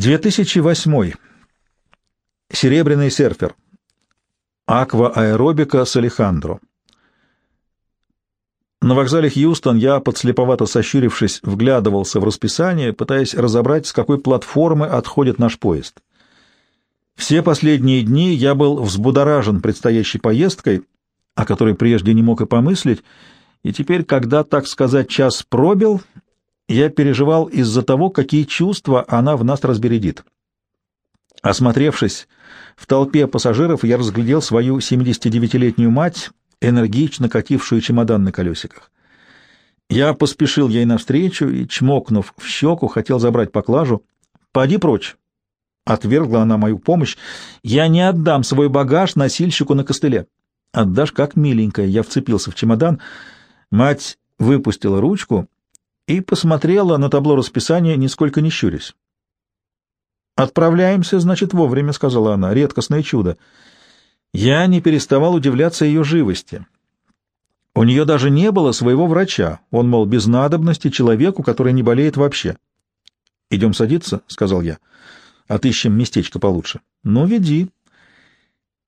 2008. Серебряный серфер. Аквааэробика с Алехандро. На вокзале Хьюстон я, подслеповато сощурившись, вглядывался в расписание, пытаясь разобрать, с какой платформы отходит наш поезд. Все последние дни я был взбудоражен предстоящей поездкой, о которой прежде не мог и помыслить, и теперь, когда, так сказать, час пробил, я переживал из-за того, какие чувства она в нас разбередит. Осмотревшись в толпе пассажиров, я разглядел свою 79-летнюю мать, энергично катившую чемодан на колесиках. Я поспешил ей навстречу и, чмокнув в щеку, хотел забрать поклажу. «Поди прочь!» — отвергла она мою помощь. «Я не отдам свой багаж носильщику на костыле». «Отдашь, как миленькая!» Я вцепился в чемодан. Мать выпустила ручку и посмотрела на табло расписания, нисколько не щурясь. «Отправляемся, значит, вовремя», — сказала она. «Редкостное чудо». Я не переставал удивляться ее живости. У нее даже не было своего врача. Он, мол, без надобности человеку, который не болеет вообще. «Идем садиться», — сказал я. «Отыщем местечко получше». «Ну, веди».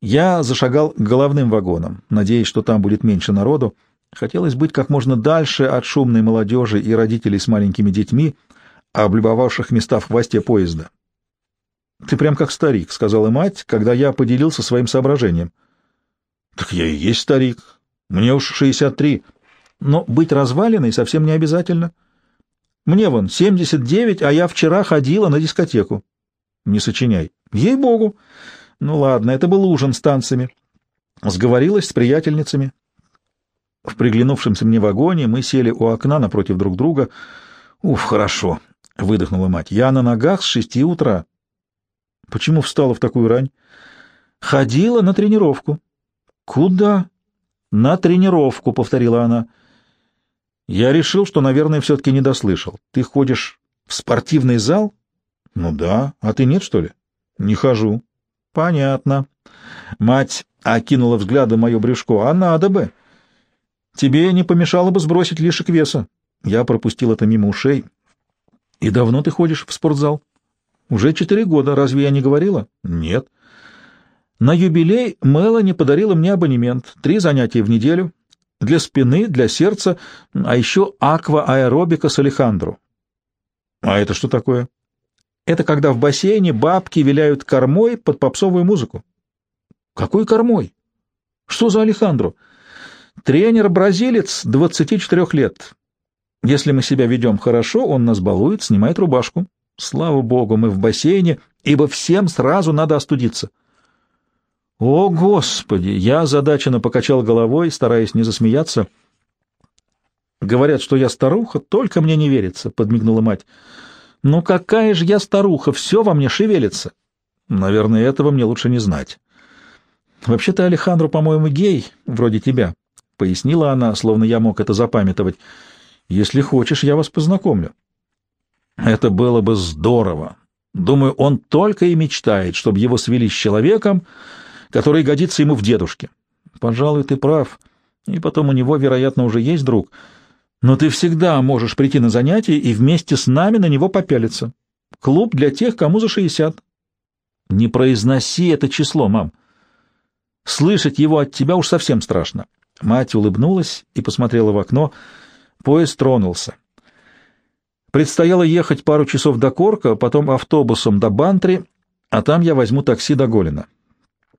Я зашагал к головным вагонам, надеясь, что там будет меньше народу. Хотелось быть как можно дальше от шумной молодежи и родителей с маленькими детьми, облюбовавших места в хвосте поезда. «Ты прям как старик», — сказала мать, когда я поделился своим соображением. «Так я и есть старик. Мне уж шестьдесят три. Но быть развалиной совсем не обязательно. Мне вон семьдесят девять, а я вчера ходила на дискотеку». «Не сочиняй». «Ей-богу». «Ну ладно, это был ужин с танцами». Сговорилась с приятельницами. В приглянувшемся мне вагоне мы сели у окна напротив друг друга. «Уф, хорошо», — выдохнула мать. «Я на ногах с шести утра». Почему встала в такую рань? Ходила на тренировку. Куда? На тренировку, повторила она. Я решил, что, наверное, все-таки не дослышал. Ты ходишь в спортивный зал? Ну да. А ты нет, что ли? Не хожу. Понятно. Мать окинула взглядом мое брюшко. А надо бы. Тебе не помешало бы сбросить лишек веса. Я пропустил это мимо ушей. И давно ты ходишь в спортзал? Уже четыре года, разве я не говорила? Нет. На юбилей Мелани подарила мне абонемент. Три занятия в неделю. Для спины, для сердца, а еще аквааэробика с Алехандро. А это что такое? Это когда в бассейне бабки виляют кормой под попсовую музыку. Какой кормой? Что за Алехандро? Тренер-бразилец, 24 лет. Если мы себя ведем хорошо, он нас балует, снимает рубашку. Слава богу, мы в бассейне, ибо всем сразу надо остудиться. О, Господи! Я озадаченно покачал головой, стараясь не засмеяться. Говорят, что я старуха, только мне не верится, подмигнула мать. Ну какая же я старуха, все во мне шевелится. Наверное, этого мне лучше не знать. Вообще-то Алехандро, по-моему, гей, вроде тебя, пояснила она, словно я мог это запамятовать. Если хочешь, я вас познакомлю. Это было бы здорово. Думаю, он только и мечтает, чтобы его свели с человеком, который годится ему в дедушке. Пожалуй, ты прав. И потом у него, вероятно, уже есть друг. Но ты всегда можешь прийти на занятие и вместе с нами на него попялиться. Клуб для тех, кому за шестьдесят. Не произноси это число, мам. Слышать его от тебя уж совсем страшно. Мать улыбнулась и посмотрела в окно. Поезд тронулся. Предстояло ехать пару часов до Корка, потом автобусом до Бантри, а там я возьму такси до Голина.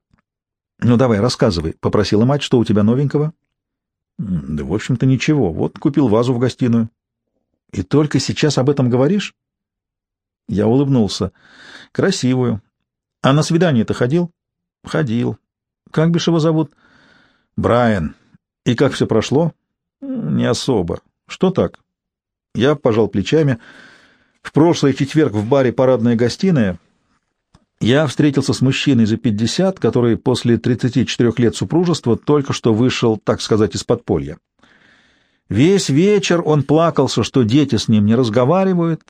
— Ну, давай, рассказывай, — попросила мать, — что у тебя новенького? — Да, в общем-то, ничего. Вот купил вазу в гостиную. — И только сейчас об этом говоришь? Я улыбнулся. — Красивую. — А на свидание-то ходил? — Ходил. — Как бишь его зовут? — Брайан. — И как все прошло? — Не особо. — Что так? Я пожал плечами. В прошлый четверг в баре «Парадная гостиная» я встретился с мужчиной за пятьдесят, который после 34 лет супружества только что вышел, так сказать, из подполья. Весь вечер он плакался, что дети с ним не разговаривают,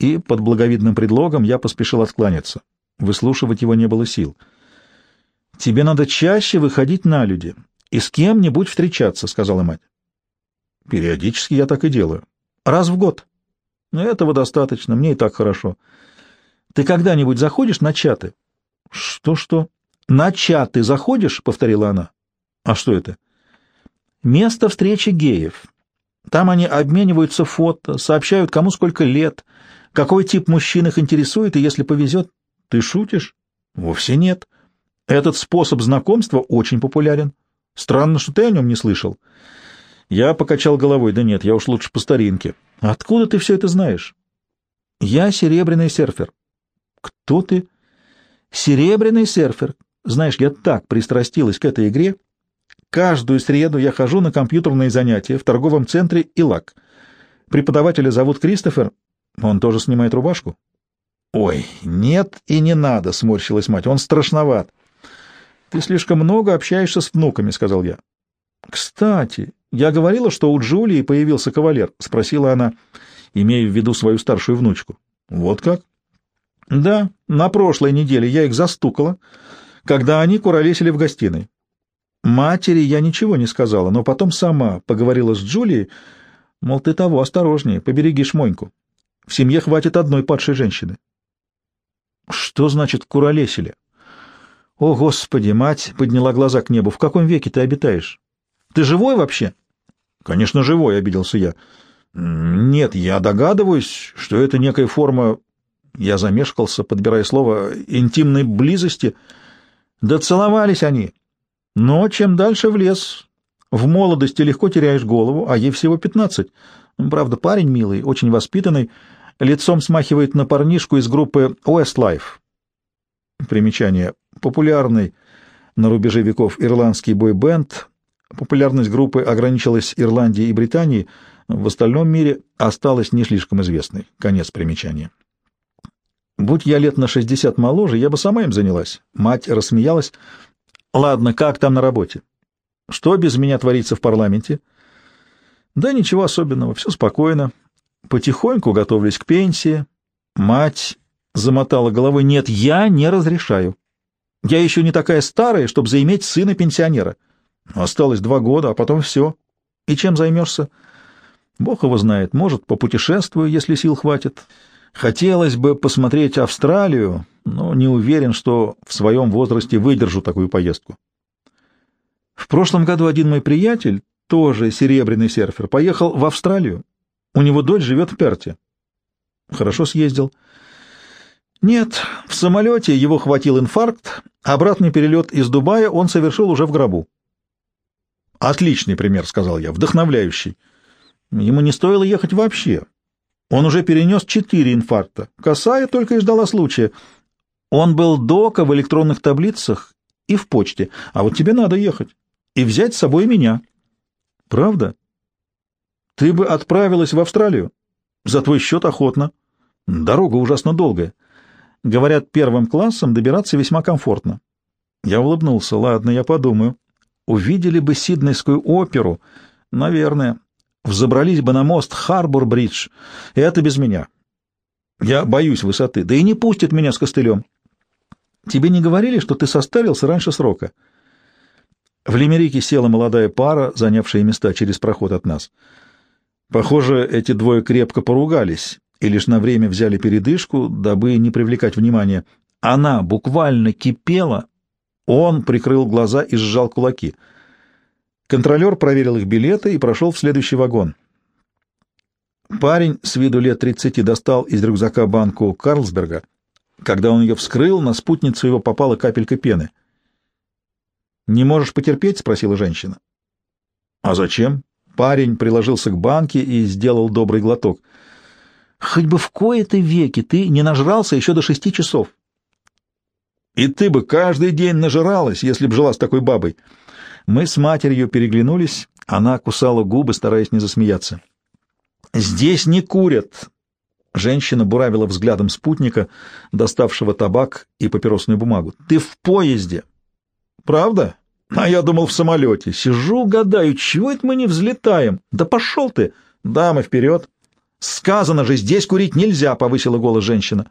и под благовидным предлогом я поспешил откланяться. Выслушивать его не было сил. «Тебе надо чаще выходить на люди и с кем-нибудь встречаться», — сказала мать. «Периодически я так и делаю. Раз в год. Этого достаточно, мне и так хорошо. Ты когда-нибудь заходишь на чаты? Что-что? На чаты заходишь? повторила она. А что это? Место встречи геев. Там они обмениваются фото, сообщают, кому сколько лет, какой тип мужчин их интересует, и если повезет... Ты шутишь? Вовсе нет. Этот способ знакомства очень популярен. Странно, что ты о нем не слышал. Я покачал головой. Да нет, я уж лучше по старинке. Откуда ты все это знаешь? Я серебряный серфер. Кто ты? Серебряный серфер. Знаешь, я так пристрастилась к этой игре. Каждую среду я хожу на компьютерные занятия в торговом центре ИЛАК. Преподавателя зовут Кристофер. Он тоже снимает рубашку. Ой, нет и не надо, сморщилась мать. Он страшноват. Ты слишком много общаешься с внуками, сказал я. Кстати, я говорила, что у Джулии появился кавалер, спросила она, имея в виду свою старшую внучку. Вот как? Да, на прошлой неделе я их застукала, когда они куролесили в гостиной. Матери я ничего не сказала, но потом сама поговорила с Джулией, мол, ты того осторожнее, побереги шмоньку. В семье хватит одной падшей женщины. Что значит куролесили? О, Господи, мать подняла глаза к небу. В каком веке ты обитаешь? Ты живой вообще? Конечно, живой, обиделся я. Нет, я догадываюсь, что это некая форма я замешкался, подбирая слово «интимной близости». Да целовались они. Но чем дальше в лес, в молодости легко теряешь голову, а ей всего пятнадцать. Правда, парень милый, очень воспитанный, лицом смахивает на парнишку из группы Westlife. Примечание. Популярный на рубеже веков ирландский бой-бенд. Популярность группы ограничилась Ирландией и Британией, в остальном мире осталась не слишком известной. Конец примечания. Будь я лет на шестьдесят моложе, я бы сама им занялась. Мать рассмеялась. Ладно, как там на работе? Что без меня творится в парламенте? Да ничего особенного, все спокойно. Потихоньку готовлюсь к пенсии. Мать замотала головой. Нет, я не разрешаю. Я еще не такая старая, чтобы заиметь сына-пенсионера. Осталось два года, а потом все. И чем займешься? Бог его знает. Может, попутешествую, если сил хватит. Хотелось бы посмотреть Австралию, но не уверен, что в своем возрасте выдержу такую поездку. В прошлом году один мой приятель, тоже серебряный серфер, поехал в Австралию. У него дочь живет в Перте. Хорошо съездил. Нет, в самолете его хватил инфаркт, обратный перелет из Дубая он совершил уже в гробу. Отличный пример, сказал я, вдохновляющий. Ему не стоило ехать вообще. Он уже перенес четыре инфаркта. Косая только и ждала случая. Он был дока в электронных таблицах и в почте. А вот тебе надо ехать. И взять с собой меня. Правда? Ты бы отправилась в Австралию? За твой счет охотно. Дорога ужасно долгая. Говорят, первым классом добираться весьма комфортно. Я улыбнулся. Ладно, я подумаю. Увидели бы Сиднейскую оперу. Наверное взобрались бы на мост Харбор-Бридж. Это без меня. Я боюсь высоты, да и не пустят меня с костылем. Тебе не говорили, что ты состарился раньше срока? В Лимерике села молодая пара, занявшая места через проход от нас. Похоже, эти двое крепко поругались и лишь на время взяли передышку, дабы не привлекать внимания. Она буквально кипела, он прикрыл глаза и сжал кулаки — Контролер проверил их билеты и прошел в следующий вагон. Парень с виду лет тридцати достал из рюкзака банку Карлсберга. Когда он ее вскрыл, на спутницу его попала капелька пены. «Не можешь потерпеть?» — спросила женщина. «А зачем?» Парень приложился к банке и сделал добрый глоток. «Хоть бы в кои-то веки ты не нажрался еще до шести часов». «И ты бы каждый день нажиралась, если б жила с такой бабой». Мы с матерью переглянулись, она кусала губы, стараясь не засмеяться. «Здесь не курят!» Женщина буравила взглядом спутника, доставшего табак и папиросную бумагу. «Ты в поезде!» «Правда? А я думал, в самолете. Сижу, гадаю, чего это мы не взлетаем? Да пошел ты! Дамы, вперед!» «Сказано же, здесь курить нельзя!» — повысила голос женщина.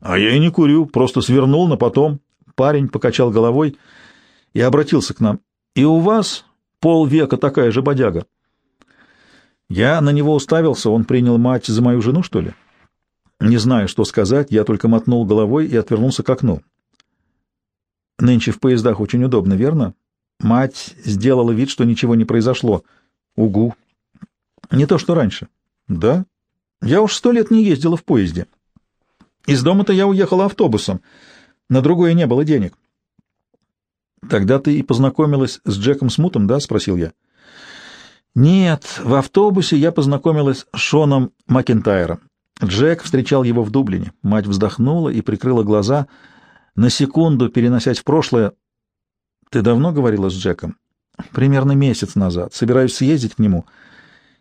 «А я и не курю, просто свернул на потом». Парень покачал головой и обратился к нам. И у вас полвека такая же бодяга. Я на него уставился, он принял мать за мою жену, что ли? Не знаю, что сказать, я только мотнул головой и отвернулся к окну. Нынче в поездах очень удобно, верно? Мать сделала вид, что ничего не произошло. Угу. Не то, что раньше. Да? Я уж сто лет не ездила в поезде. Из дома-то я уехала автобусом. На другое не было денег. Тогда ты и познакомилась с Джеком Смутом, да? — спросил я. Нет, в автобусе я познакомилась с Шоном Макентайром. Джек встречал его в Дублине. Мать вздохнула и прикрыла глаза, на секунду переносясь в прошлое. Ты давно говорила с Джеком? Примерно месяц назад. Собираюсь съездить к нему.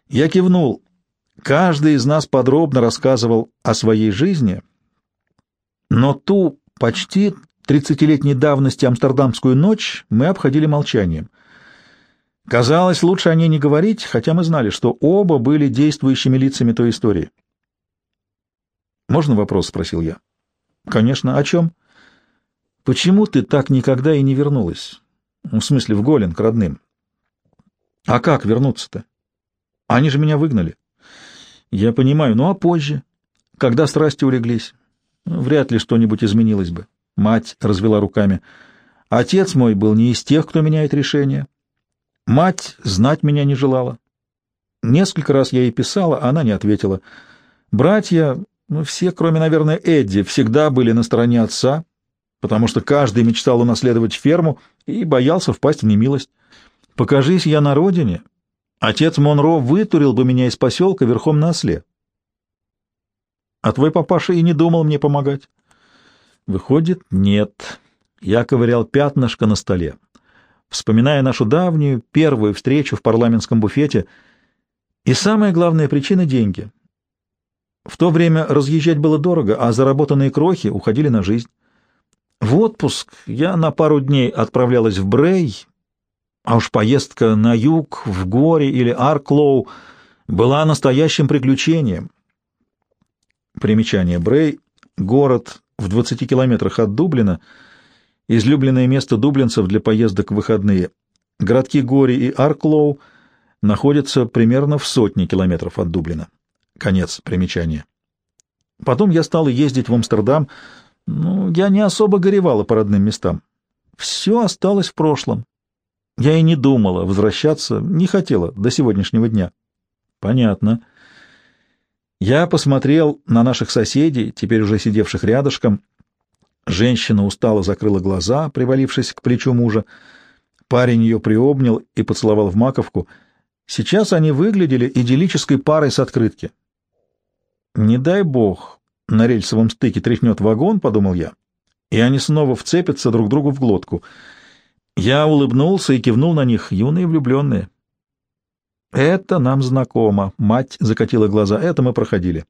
Я кивнул. Каждый из нас подробно рассказывал о своей жизни, но ту почти тридцатилетней давности амстердамскую ночь мы обходили молчанием. Казалось, лучше о ней не говорить, хотя мы знали, что оба были действующими лицами той истории. «Можно вопрос?» — спросил я. «Конечно. О чем?» «Почему ты так никогда и не вернулась? Ну, в смысле, в Голен, к родным?» «А как вернуться-то? Они же меня выгнали». «Я понимаю. Ну а позже? Когда страсти улеглись?» «Вряд ли что-нибудь изменилось бы». Мать развела руками. «Отец мой был не из тех, кто меняет решения. Мать знать меня не желала. Несколько раз я ей писала, а она не ответила. Братья, ну, все, кроме, наверное, Эдди, всегда были на стороне отца, потому что каждый мечтал унаследовать ферму и боялся впасть в немилость. Покажись я на родине, отец Монро вытурил бы меня из поселка верхом на осле. А твой папаша и не думал мне помогать. Выходит, нет. Я ковырял пятнышко на столе вспоминая нашу давнюю первую встречу в парламентском буфете. И самая главная причина — деньги. В то время разъезжать было дорого, а заработанные крохи уходили на жизнь. В отпуск я на пару дней отправлялась в Брей, а уж поездка на юг, в горе или Арклоу была настоящим приключением. Примечание. Брей — город в 20 километрах от Дублина — излюбленное место дублинцев для поездок в выходные. Городки Гори и Арклоу находятся примерно в сотне километров от Дублина. Конец примечания. Потом я стал ездить в Амстердам. Ну, я не особо горевала по родным местам. Все осталось в прошлом. Я и не думала возвращаться, не хотела до сегодняшнего дня. Понятно. Я посмотрел на наших соседей, теперь уже сидевших рядышком, Женщина устало закрыла глаза, привалившись к плечу мужа. Парень ее приобнял и поцеловал в маковку. Сейчас они выглядели идиллической парой с открытки. «Не дай бог, на рельсовом стыке тряхнет вагон», — подумал я, — и они снова вцепятся друг другу в глотку. Я улыбнулся и кивнул на них, юные влюбленные. «Это нам знакомо», — мать закатила глаза, — «это мы проходили».